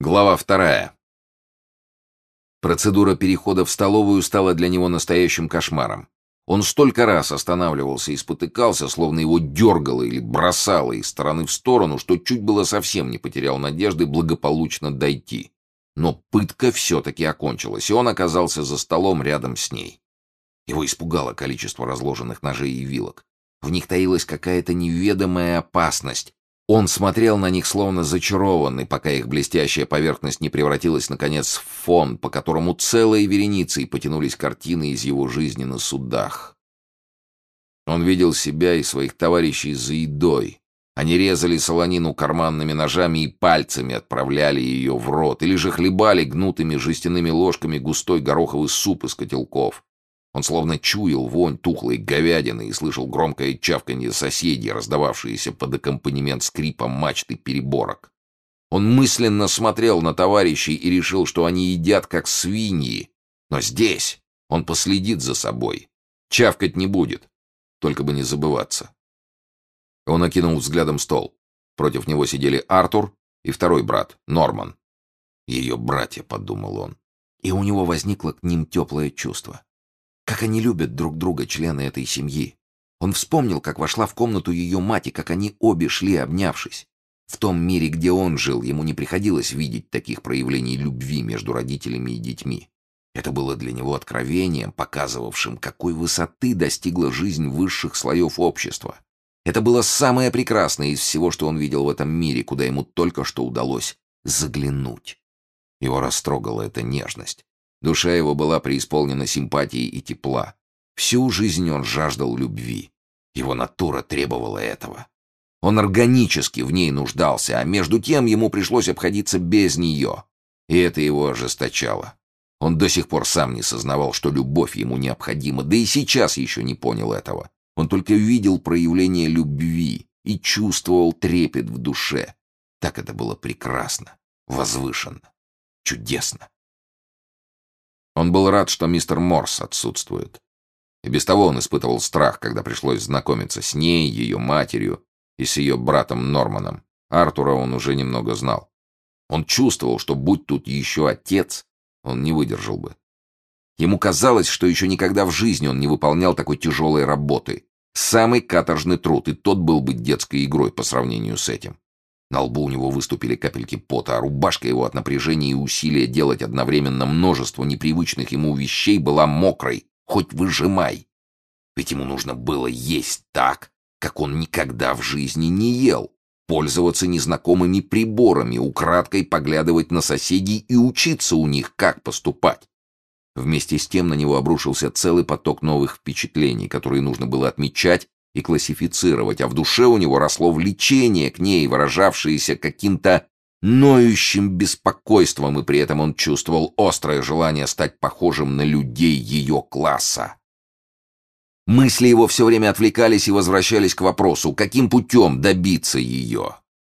Глава вторая. Процедура перехода в столовую стала для него настоящим кошмаром. Он столько раз останавливался и спотыкался, словно его дергало или бросало из стороны в сторону, что чуть было совсем не потерял надежды благополучно дойти. Но пытка все-таки окончилась, и он оказался за столом рядом с ней. Его испугало количество разложенных ножей и вилок. В них таилась какая-то неведомая опасность, он смотрел на них словно зачарованный, пока их блестящая поверхность не превратилась, наконец, в фон, по которому целой вереницей потянулись картины из его жизни на судах. Он видел себя и своих товарищей за едой. Они резали солонину карманными ножами и пальцами отправляли ее в рот, или же хлебали гнутыми жестяными ложками густой гороховый суп из котелков. Он словно чуял вонь тухлой говядины и слышал громкое чавканье соседей, раздававшееся под аккомпанемент скрипа мачты переборок. Он мысленно смотрел на товарищей и решил, что они едят как свиньи. Но здесь он последит за собой. Чавкать не будет, только бы не забываться. Он окинул взглядом стол. Против него сидели Артур и второй брат, Норман. «Ее братья», — подумал он. И у него возникло к ним теплое чувство. Как они любят друг друга, члены этой семьи. Он вспомнил, как вошла в комнату ее мать, и как они обе шли, обнявшись. В том мире, где он жил, ему не приходилось видеть таких проявлений любви между родителями и детьми. Это было для него откровением, показывавшим, какой высоты достигла жизнь высших слоев общества. Это было самое прекрасное из всего, что он видел в этом мире, куда ему только что удалось заглянуть. Его растрогала эта нежность. Душа его была преисполнена симпатии и тепла. Всю жизнь он жаждал любви. Его натура требовала этого. Он органически в ней нуждался, а между тем ему пришлось обходиться без нее. И это его ожесточало. Он до сих пор сам не сознавал, что любовь ему необходима, да и сейчас еще не понял этого. Он только видел проявление любви и чувствовал трепет в душе. Так это было прекрасно, возвышенно, чудесно. Он был рад, что мистер Морс отсутствует. И без того он испытывал страх, когда пришлось знакомиться с ней, ее матерью и с ее братом Норманом. Артура он уже немного знал. Он чувствовал, что будь тут еще отец, он не выдержал бы. Ему казалось, что еще никогда в жизни он не выполнял такой тяжелой работы. Самый каторжный труд, и тот был бы детской игрой по сравнению с этим. На лбу у него выступили капельки пота, а рубашка его от напряжения и усилия делать одновременно множество непривычных ему вещей была мокрой, хоть выжимай. Ведь ему нужно было есть так, как он никогда в жизни не ел, пользоваться незнакомыми приборами, украдкой поглядывать на соседей и учиться у них, как поступать. Вместе с тем на него обрушился целый поток новых впечатлений, которые нужно было отмечать и классифицировать, а в душе у него росло влечение к ней, выражавшееся каким-то ноющим беспокойством, и при этом он чувствовал острое желание стать похожим на людей ее класса. Мысли его все время отвлекались и возвращались к вопросу, каким путем добиться ее.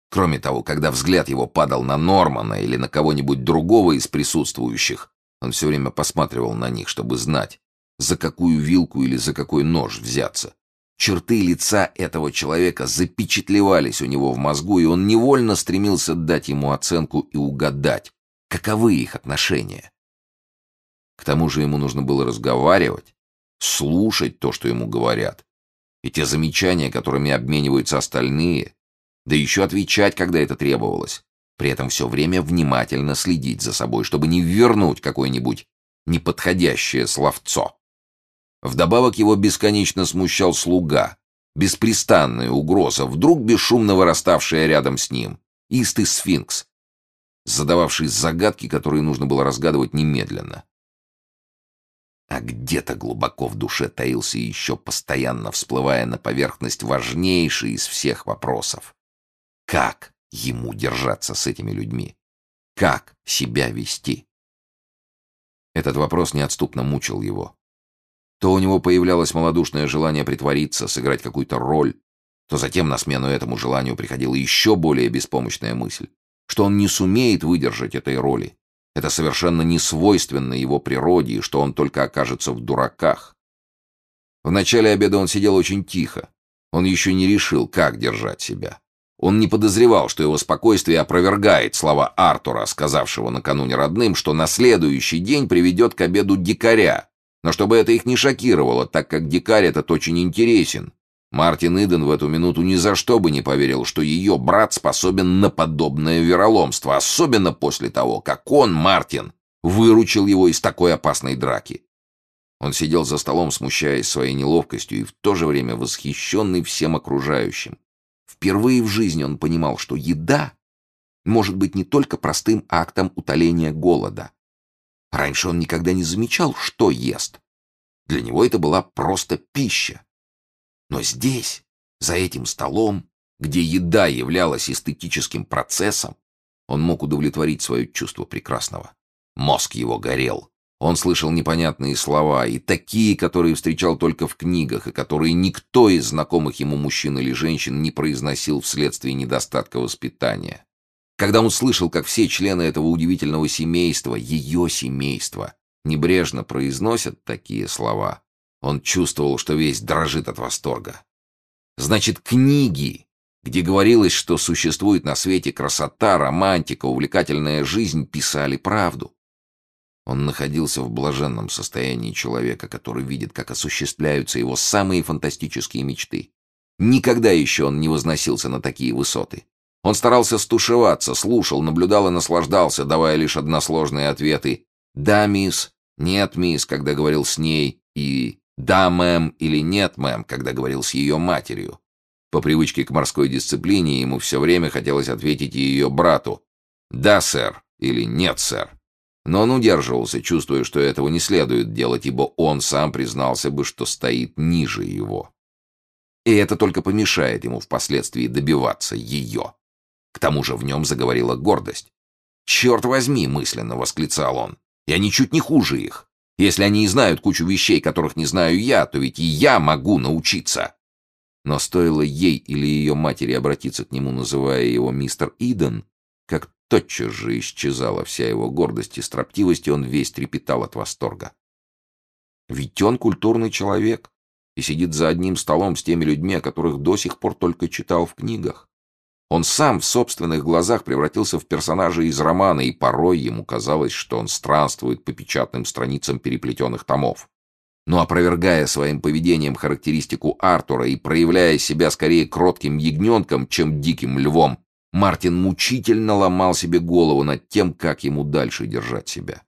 Кроме того, когда взгляд его падал на Нормана или на кого-нибудь другого из присутствующих, он все время посматривал на них, чтобы знать, за какую вилку или за какой нож взяться. Черты лица этого человека запечатлевались у него в мозгу, и он невольно стремился дать ему оценку и угадать, каковы их отношения. К тому же ему нужно было разговаривать, слушать то, что ему говорят, и те замечания, которыми обмениваются остальные, да еще отвечать, когда это требовалось, при этом все время внимательно следить за собой, чтобы не вернуть какое-нибудь неподходящее словцо. Вдобавок его бесконечно смущал слуга, беспрестанная угроза, вдруг бесшумно выраставшая рядом с ним, истый сфинкс, задававший загадки, которые нужно было разгадывать немедленно. А где-то глубоко в душе таился еще постоянно всплывая на поверхность важнейший из всех вопросов. Как ему держаться с этими людьми? Как себя вести? Этот вопрос неотступно мучил его. То у него появлялось малодушное желание притвориться, сыграть какую-то роль, то затем на смену этому желанию приходила еще более беспомощная мысль, что он не сумеет выдержать этой роли. Это совершенно не свойственно его природе, и что он только окажется в дураках. В начале обеда он сидел очень тихо. Он еще не решил, как держать себя. Он не подозревал, что его спокойствие опровергает слова Артура, сказавшего накануне родным, что на следующий день приведет к обеду дикаря. Но чтобы это их не шокировало, так как дикарь этот очень интересен. Мартин Иден в эту минуту ни за что бы не поверил, что ее брат способен на подобное вероломство, особенно после того, как он, Мартин, выручил его из такой опасной драки. Он сидел за столом, смущаясь своей неловкостью и в то же время восхищенный всем окружающим. Впервые в жизни он понимал, что еда может быть не только простым актом утоления голода. Раньше он никогда не замечал, что ест. Для него это была просто пища. Но здесь, за этим столом, где еда являлась эстетическим процессом, он мог удовлетворить свое чувство прекрасного. Мозг его горел. Он слышал непонятные слова, и такие, которые встречал только в книгах, и которые никто из знакомых ему мужчин или женщин не произносил вследствие недостатка воспитания. Когда он слышал, как все члены этого удивительного семейства, ее семейства, небрежно произносят такие слова, он чувствовал, что весь дрожит от восторга. Значит, книги, где говорилось, что существует на свете красота, романтика, увлекательная жизнь, писали правду. Он находился в блаженном состоянии человека, который видит, как осуществляются его самые фантастические мечты. Никогда еще он не возносился на такие высоты. Он старался стушеваться, слушал, наблюдал и наслаждался, давая лишь односложные ответы «да, мисс», «нет, мисс», когда говорил с ней, и «да, мэм» или «нет, мэм», когда говорил с ее матерью. По привычке к морской дисциплине ему все время хотелось ответить ее брату «да, сэр» или «нет, сэр». Но он удерживался, чувствуя, что этого не следует делать, ибо он сам признался бы, что стоит ниже его. И это только помешает ему впоследствии добиваться ее. К тому же в нем заговорила гордость. «Черт возьми!» — мысленно восклицал он. «Я ничуть не хуже их. Если они и знают кучу вещей, которых не знаю я, то ведь и я могу научиться». Но стоило ей или ее матери обратиться к нему, называя его мистер Иден, как Тотчас же исчезала вся его гордость и строптивость, и он весь трепетал от восторга. Ведь он культурный человек и сидит за одним столом с теми людьми, о которых до сих пор только читал в книгах. Он сам в собственных глазах превратился в персонажа из романа, и порой ему казалось, что он странствует по печатным страницам переплетенных томов. Но опровергая своим поведением характеристику Артура и проявляя себя скорее кротким ягненком, чем диким львом, Мартин мучительно ломал себе голову над тем, как ему дальше держать себя.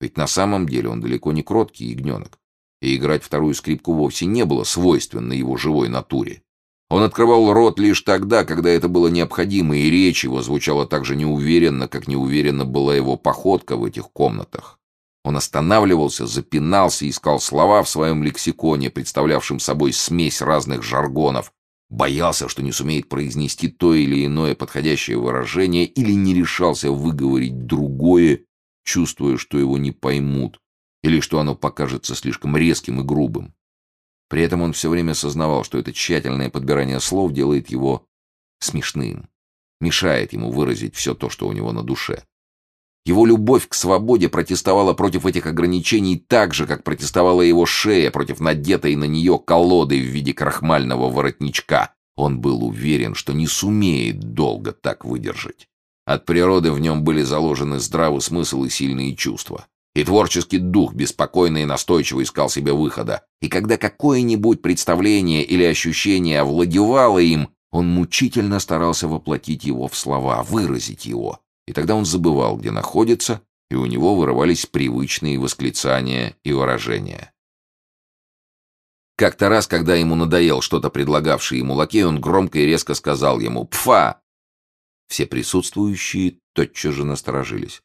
Ведь на самом деле он далеко не кроткий ягненок, и играть вторую скрипку вовсе не было свойственно его живой натуре. Он открывал рот лишь тогда, когда это было необходимо, и речь его звучала так же неуверенно, как неуверенно была его походка в этих комнатах. Он останавливался, запинался, искал слова в своем лексиконе, представлявшем собой смесь разных жаргонов, Боялся, что не сумеет произнести то или иное подходящее выражение или не решался выговорить другое, чувствуя, что его не поймут, или что оно покажется слишком резким и грубым. При этом он все время сознавал, что это тщательное подбирание слов делает его смешным, мешает ему выразить все то, что у него на душе. Его любовь к свободе протестовала против этих ограничений так же, как протестовала его шея против надетой на нее колоды в виде крахмального воротничка. Он был уверен, что не сумеет долго так выдержать. От природы в нем были заложены здравый смысл и сильные чувства. И творческий дух беспокойно и настойчиво искал себе выхода. И когда какое-нибудь представление или ощущение овладевало им, он мучительно старался воплотить его в слова, выразить его. И тогда он забывал, где находится, и у него вырывались привычные восклицания и выражения. Как-то раз, когда ему надоел что-то предлагавший ему лакей, он громко и резко сказал ему «Пфа!». Все присутствующие тотчас же насторожились.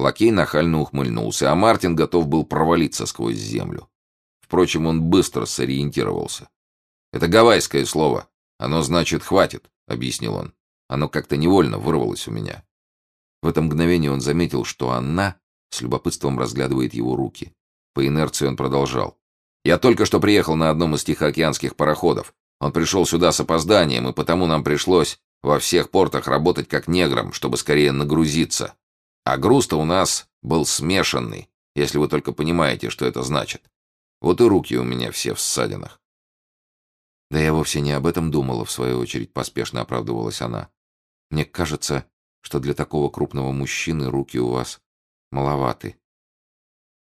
Лакей нахально ухмыльнулся, а Мартин готов был провалиться сквозь землю. Впрочем, он быстро сориентировался. «Это гавайское слово. Оно значит «хватит», — объяснил он. Оно как-то невольно вырвалось у меня. В это мгновение он заметил, что она с любопытством разглядывает его руки. По инерции он продолжал. «Я только что приехал на одном из тихоокеанских пароходов. Он пришел сюда с опозданием, и потому нам пришлось во всех портах работать как неграм, чтобы скорее нагрузиться. А груз-то у нас был смешанный, если вы только понимаете, что это значит. Вот и руки у меня все в ссадинах. Да я вовсе не об этом думала, в свою очередь поспешно оправдывалась она. Мне кажется, что для такого крупного мужчины руки у вас маловаты.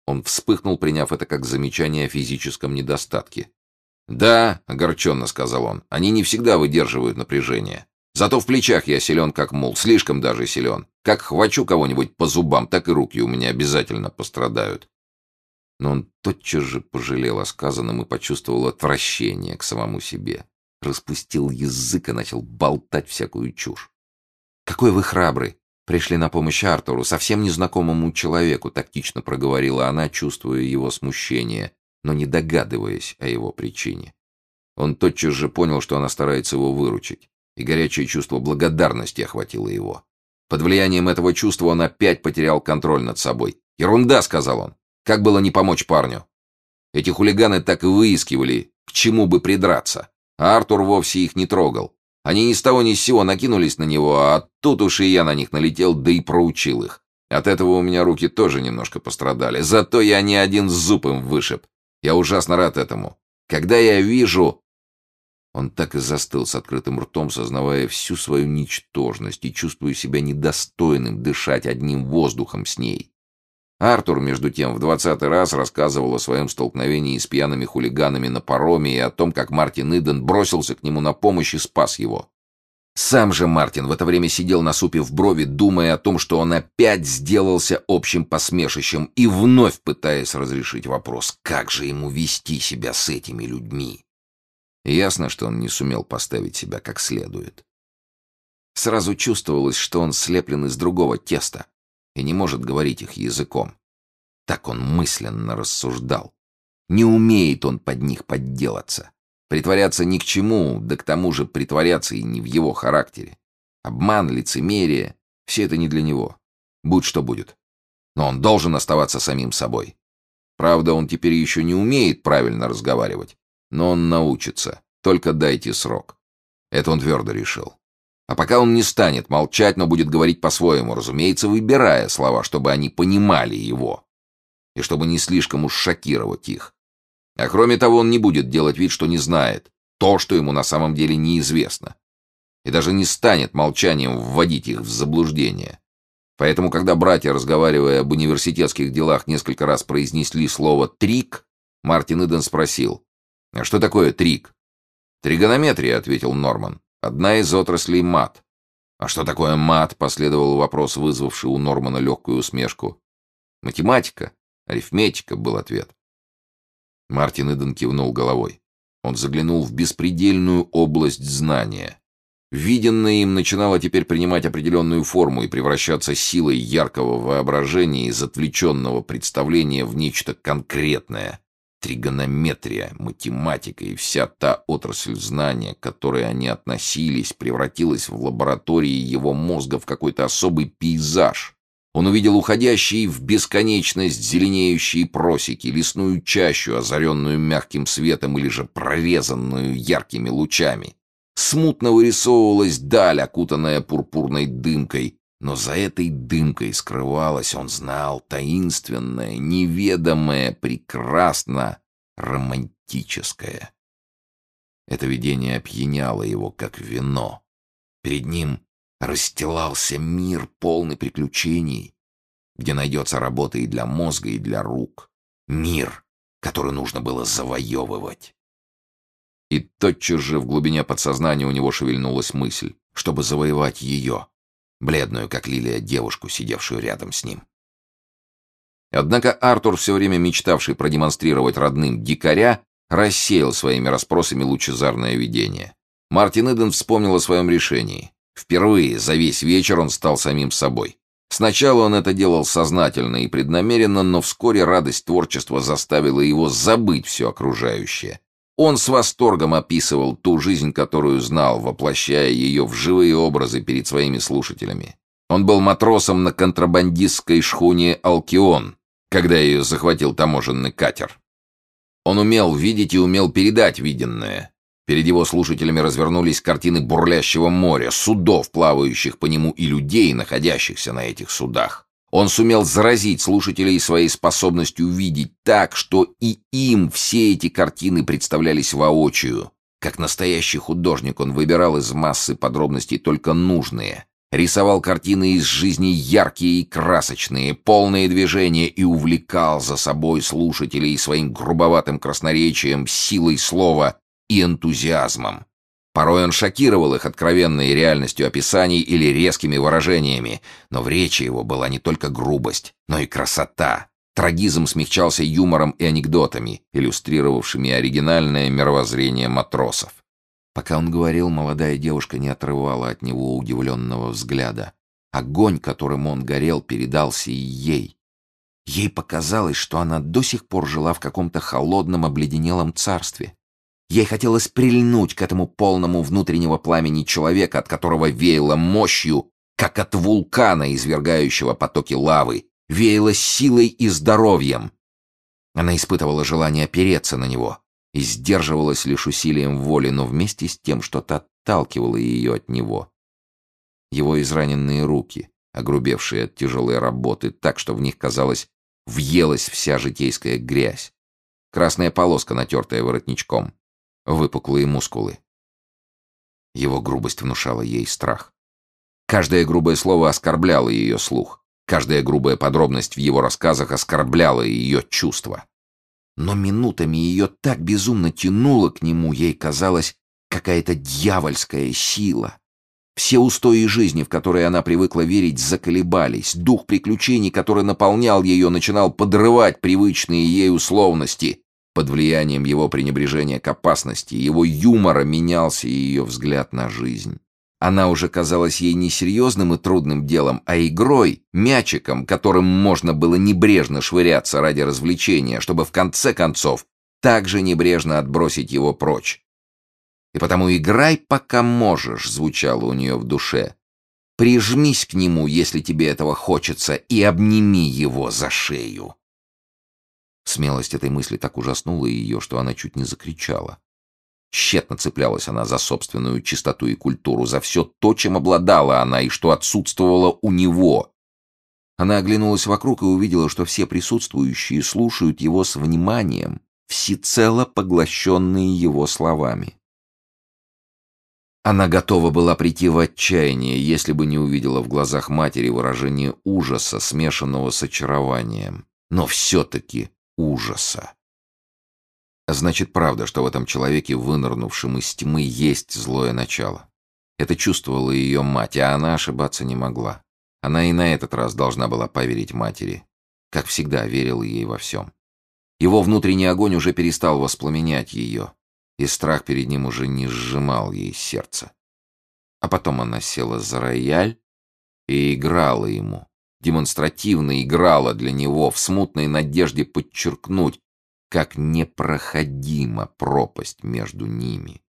Он вспыхнул, приняв это как замечание о физическом недостатке. «Да», — огорченно сказал он, — «они не всегда выдерживают напряжение. Зато в плечах я силен как мул, слишком даже силен. Как хвачу кого-нибудь по зубам, так и руки у меня обязательно пострадают». Но он тотчас же пожалел о сказанном и почувствовал отвращение к самому себе. Распустил язык и начал болтать всякую чушь. «Какой вы храбрый! Пришли на помощь Артуру, совсем незнакомому человеку», тактично проговорила она, чувствуя его смущение, но не догадываясь о его причине. Он тотчас же понял, что она старается его выручить, и горячее чувство благодарности охватило его. Под влиянием этого чувства он опять потерял контроль над собой. «Ерунда!» — сказал он. Как было не помочь парню? Эти хулиганы так и выискивали, к чему бы придраться. А Артур вовсе их не трогал. Они ни с того ни с сего накинулись на него, а тут уж и я на них налетел, да и проучил их. От этого у меня руки тоже немножко пострадали. Зато я не один зуб им вышиб. Я ужасно рад этому. Когда я вижу... Он так и застыл с открытым ртом, сознавая всю свою ничтожность и чувствуя себя недостойным дышать одним воздухом с ней. Артур, между тем, в двадцатый раз рассказывал о своем столкновении с пьяными хулиганами на пароме и о том, как Мартин Иден бросился к нему на помощь и спас его. Сам же Мартин в это время сидел на супе в брови, думая о том, что он опять сделался общим посмешищем и вновь пытаясь разрешить вопрос, как же ему вести себя с этими людьми. Ясно, что он не сумел поставить себя как следует. Сразу чувствовалось, что он слеплен из другого теста и не может говорить их языком. Так он мысленно рассуждал. Не умеет он под них подделаться. Притворяться ни к чему, да к тому же притворяться и не в его характере. Обман, лицемерие — все это не для него. Будь что будет. Но он должен оставаться самим собой. Правда, он теперь еще не умеет правильно разговаривать. Но он научится. Только дайте срок. Это он твердо решил. А пока он не станет молчать, но будет говорить по-своему, разумеется, выбирая слова, чтобы они понимали его. И чтобы не слишком уж шокировать их. А кроме того, он не будет делать вид, что не знает то, что ему на самом деле неизвестно. И даже не станет молчанием вводить их в заблуждение. Поэтому, когда братья, разговаривая об университетских делах, несколько раз произнесли слово «трик», Мартин Иден спросил, «А что такое трик?» «Тригонометрия», — ответил Норман. Одна из отраслей мат. А что такое мат? Последовал вопрос, вызвавший у Нормана легкую усмешку. Математика, арифметика, был ответ. Мартин Иден кивнул головой. Он заглянул в беспредельную область знания. Виденное им начинало теперь принимать определенную форму и превращаться силой яркого воображения из отвлеченного представления в нечто конкретное, Тригонометрия, математика и вся та отрасль знания, к которой они относились, превратилась в лаборатории его мозга в какой-то особый пейзаж. Он увидел уходящие в бесконечность зеленеющие просеки, лесную чащу, озаренную мягким светом или же прорезанную яркими лучами. Смутно вырисовывалась даль, окутанная пурпурной дымкой, но за этой дымкой скрывалось, он знал, таинственное, неведомое, прекрасно романтическое. Это видение опьяняло его, как вино. Перед ним расстилался мир, полный приключений, где найдется работа и для мозга, и для рук. Мир, который нужно было завоевывать. И тотчас же в глубине подсознания у него шевельнулась мысль, чтобы завоевать ее, бледную, как лилия, девушку, сидевшую рядом с ним. Однако Артур, все время мечтавший продемонстрировать родным дикаря, рассеял своими расспросами лучезарное видение. Мартин Иден вспомнил о своем решении. Впервые за весь вечер он стал самим собой. Сначала он это делал сознательно и преднамеренно, но вскоре радость творчества заставила его забыть все окружающее он с восторгом описывал ту жизнь, которую знал, воплощая ее в живые образы перед своими слушателями. Он был матросом на контрабандистской шхуне «Алкион», когда ее захватил таможенный катер. Он умел видеть и умел передать виденное. Перед его слушателями развернулись картины бурлящего моря, судов, плавающих по нему, и людей, находящихся на этих судах. Он сумел заразить слушателей своей способностью видеть так, что и им все эти картины представлялись воочию. Как настоящий художник он выбирал из массы подробностей только нужные, рисовал картины из жизни яркие и красочные, полные движения и увлекал за собой слушателей своим грубоватым красноречием, силой слова и энтузиазмом. Порой он шокировал их откровенной реальностью описаний или резкими выражениями, но в речи его была не только грубость, но и красота. Трагизм смягчался юмором и анекдотами, иллюстрировавшими оригинальное мировоззрение матросов. Пока он говорил, молодая девушка не отрывала от него удивленного взгляда. Огонь, которым он горел, передался и ей. Ей показалось, что она до сих пор жила в каком-то холодном обледенелом царстве. Ей хотелось прильнуть к этому полному внутреннего пламени человека, от которого веяло мощью, как от вулкана, извергающего потоки лавы, веяло силой и здоровьем. Она испытывала желание опереться на него и сдерживалась лишь усилием воли, но вместе с тем что-то отталкивало ее от него. Его израненные руки, огрубевшие от тяжелой работы, так что в них, казалось, въелась вся житейская грязь. Красная полоска, натертая воротничком выпуклые мускулы. Его грубость внушала ей страх. Каждое грубое слово оскорбляло ее слух. Каждая грубая подробность в его рассказах оскорбляла ее чувства. Но минутами ее так безумно тянуло к нему, ей казалось, какая-то дьявольская сила. Все устои жизни, в которые она привыкла верить, заколебались. Дух приключений, который наполнял ее, начинал подрывать привычные ей условности. Под влиянием его пренебрежения к опасности, его юмора менялся ее взгляд на жизнь. Она уже казалась ей не серьезным и трудным делом, а игрой, мячиком, которым можно было небрежно швыряться ради развлечения, чтобы в конце концов также небрежно отбросить его прочь. И потому «играй, пока можешь» звучало у нее в душе. Прижмись к нему, если тебе этого хочется, и обними его за шею. Смелость этой мысли так ужаснула ее, что она чуть не закричала. Тщетно цеплялась она за собственную чистоту и культуру, за все то, чем обладала она и что отсутствовало у него. Она оглянулась вокруг и увидела, что все присутствующие слушают его с вниманием, всецело поглощенные его словами. Она готова была прийти в отчаяние, если бы не увидела в глазах матери выражение ужаса, смешанного с очарованием. Но все-таки ужаса. Значит, правда, что в этом человеке, вынырнувшем из тьмы, есть злое начало. Это чувствовала ее мать, а она ошибаться не могла. Она и на этот раз должна была поверить матери. Как всегда, верила ей во всем. Его внутренний огонь уже перестал воспламенять ее, и страх перед ним уже не сжимал ей сердце. А потом она села за рояль и играла ему, демонстративно играла для него в смутной надежде подчеркнуть, как непроходима пропасть между ними.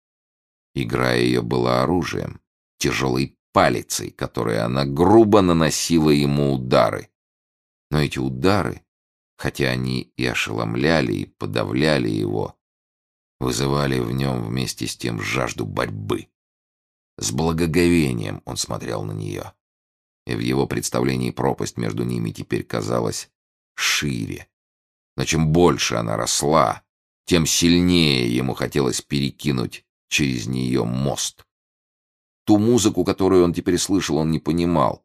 Игра ее была оружием, тяжелой палицей, которой она грубо наносила ему удары. Но эти удары, хотя они и ошеломляли, и подавляли его, вызывали в нем вместе с тем жажду борьбы. С благоговением он смотрел на нее и в его представлении пропасть между ними теперь казалась шире. Но чем больше она росла, тем сильнее ему хотелось перекинуть через нее мост. Ту музыку, которую он теперь слышал, он не понимал.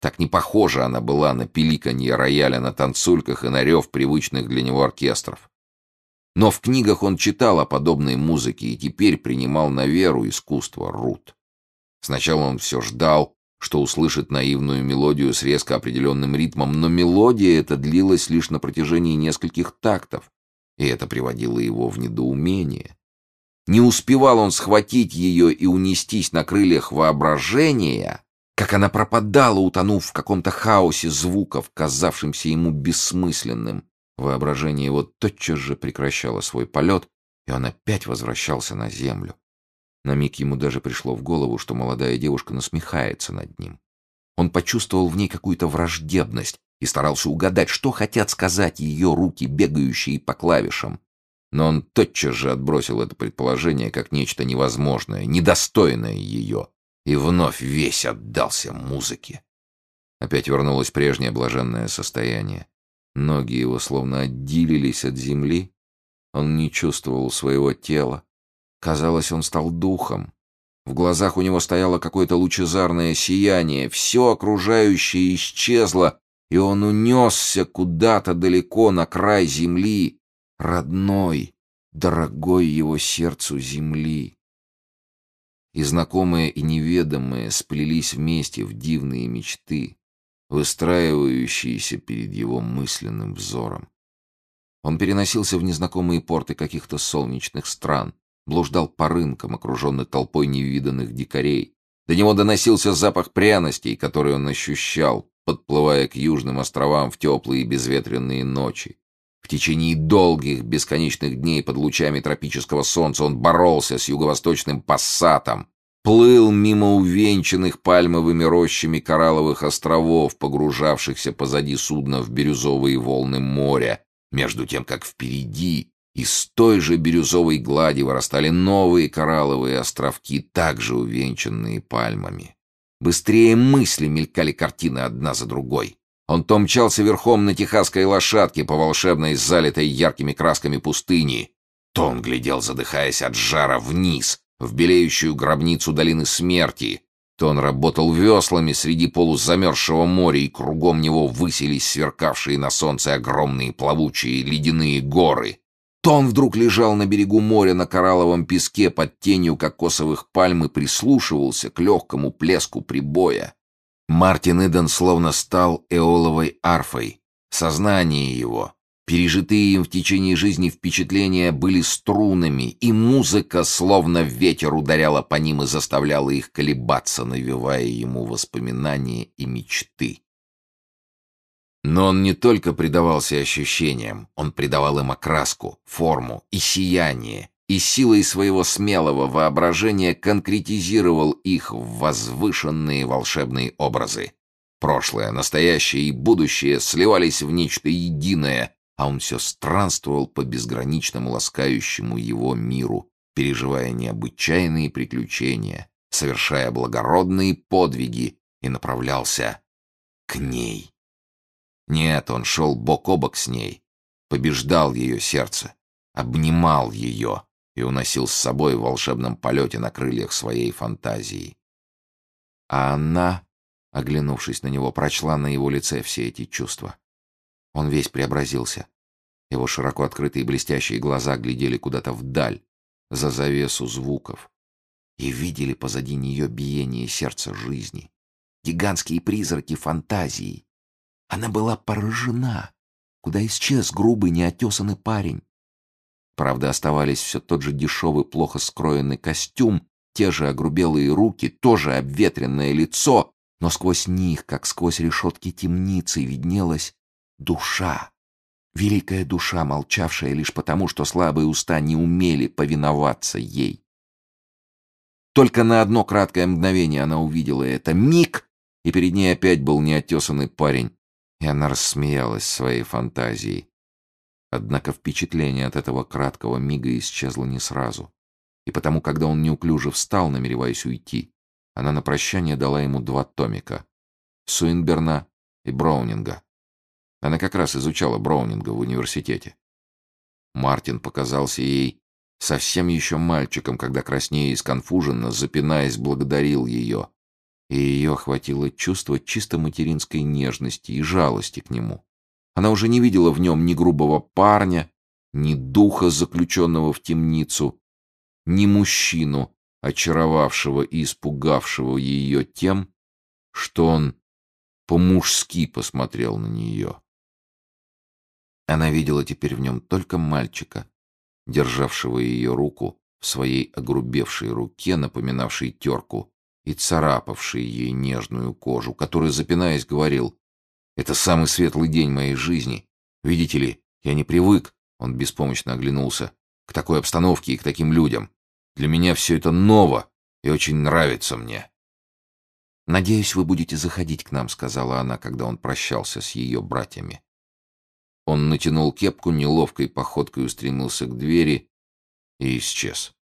Так не похожа она была на пиликанье рояля на танцульках и на рев привычных для него оркестров. Но в книгах он читал о подобной музыке и теперь принимал на веру искусство Рут. Сначала он все ждал, что услышит наивную мелодию с резко определенным ритмом, но мелодия эта длилась лишь на протяжении нескольких тактов, и это приводило его в недоумение. Не успевал он схватить ее и унестись на крыльях воображения, как она пропадала, утонув в каком-то хаосе звуков, казавшимся ему бессмысленным. Воображение его тотчас же прекращало свой полет, и он опять возвращался на землю. На миг ему даже пришло в голову, что молодая девушка насмехается над ним. Он почувствовал в ней какую-то враждебность и старался угадать, что хотят сказать ее руки, бегающие по клавишам. Но он тотчас же отбросил это предположение как нечто невозможное, недостойное ее, и вновь весь отдался музыке. Опять вернулось прежнее блаженное состояние. Ноги его словно отделились от земли. Он не чувствовал своего тела, Казалось, он стал духом. В глазах у него стояло какое-то лучезарное сияние, все окружающее исчезло, и он унесся куда-то далеко на край земли, родной, дорогой его сердцу земли. И знакомые и неведомые сплелись вместе в дивные мечты, выстраивающиеся перед его мысленным взором. Он переносился в незнакомые порты каких-то солнечных стран, блуждал по рынкам, окруженный толпой невиданных дикарей. До него доносился запах пряностей, который он ощущал, подплывая к южным островам в теплые безветренные ночи. В течение долгих, бесконечных дней под лучами тропического солнца он боролся с юго-восточным пассатом, плыл мимо увенчанных пальмовыми рощами коралловых островов, погружавшихся позади судна в бирюзовые волны моря, между тем, как впереди из той же бирюзовой глади вырастали новые коралловые островки, также увенчанные пальмами. Быстрее мысли мелькали картины одна за другой. Он то мчался верхом на техасской лошадке по волшебной, залитой яркими красками пустыни, то он глядел, задыхаясь от жара, вниз, в белеющую гробницу долины смерти, то он работал веслами среди полузамерзшего моря, и кругом него высились сверкавшие на солнце огромные плавучие ледяные горы, то он вдруг лежал на берегу моря на коралловом песке под тенью кокосовых пальм и прислушивался к легкому плеску прибоя. Мартин Иден словно стал эоловой арфой. Сознание его, пережитые им в течение жизни впечатления были струнами, и музыка словно ветер ударяла по ним и заставляла их колебаться, навевая ему воспоминания и мечты. Но он не только предавался ощущениям, он придавал им окраску, форму и сияние, и силой своего смелого воображения конкретизировал их в возвышенные волшебные образы. Прошлое, настоящее и будущее сливались в нечто единое, а он все странствовал по безграничному ласкающему его миру, переживая необычайные приключения, совершая благородные подвиги и направлялся к ней. Нет, он шел бок о бок с ней, побеждал ее сердце, обнимал ее, и уносил с собой в волшебном полете на крыльях своей фантазии. А она, оглянувшись на него, прочла на его лице все эти чувства. Он весь преобразился. Его широко открытые блестящие глаза глядели куда-то вдаль, за завесу звуков, и видели позади нее биение сердца жизни, гигантские призраки фантазии. Она была поражена, куда исчез грубый неотесанный парень, Правда, оставались все тот же дешевый, плохо скроенный костюм, те же огрубелые руки, тоже обветренное лицо, но сквозь них, как сквозь решетки темницы, виднелась душа. Великая душа, молчавшая лишь потому, что слабые уста не умели повиноваться ей. Только на одно краткое мгновение она увидела это. Миг! И перед ней опять был неотесанный парень. И она рассмеялась своей фантазией. Однако впечатление от этого краткого мига исчезло не сразу. И потому, когда он неуклюже встал, намереваясь уйти, она на прощание дала ему два томика — Суинберна и Браунинга. Она как раз изучала Браунинга в университете. Мартин показался ей совсем еще мальчиком, когда краснея и сконфуженно, запинаясь, благодарил ее. И ее охватило чувство чисто материнской нежности и жалости к нему. Она уже не видела в нем ни грубого парня, ни духа, заключенного в темницу, ни мужчину, очаровавшего и испугавшего ее тем, что он по-мужски посмотрел на нее. Она видела теперь в нем только мальчика, державшего ее руку в своей огрубевшей руке, напоминавшей терку, и царапавшей ей нежную кожу, который, запинаясь, говорил это самый светлый день моей жизни. Видите ли, я не привык, он беспомощно оглянулся, к такой обстановке и к таким людям. Для меня все это ново и очень нравится мне. «Надеюсь, вы будете заходить к нам», — сказала она, когда он прощался с ее братьями. Он натянул кепку, неловкой походкой устремился к двери и исчез.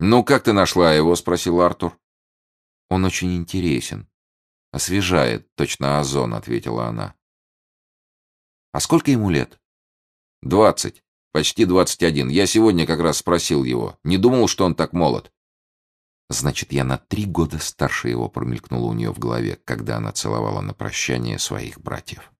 «Ну, как ты нашла его?» — спросил Артур. «Он очень интересен. «Освежает, точно озон», — ответила она. «А сколько ему лет?» «Двадцать. Почти 21. Я сегодня как раз спросил его. Не думал, что он так молод. Значит, я на три года старше его, промелькнуло у нее в голове, когда она целовала на прощание своих братьев.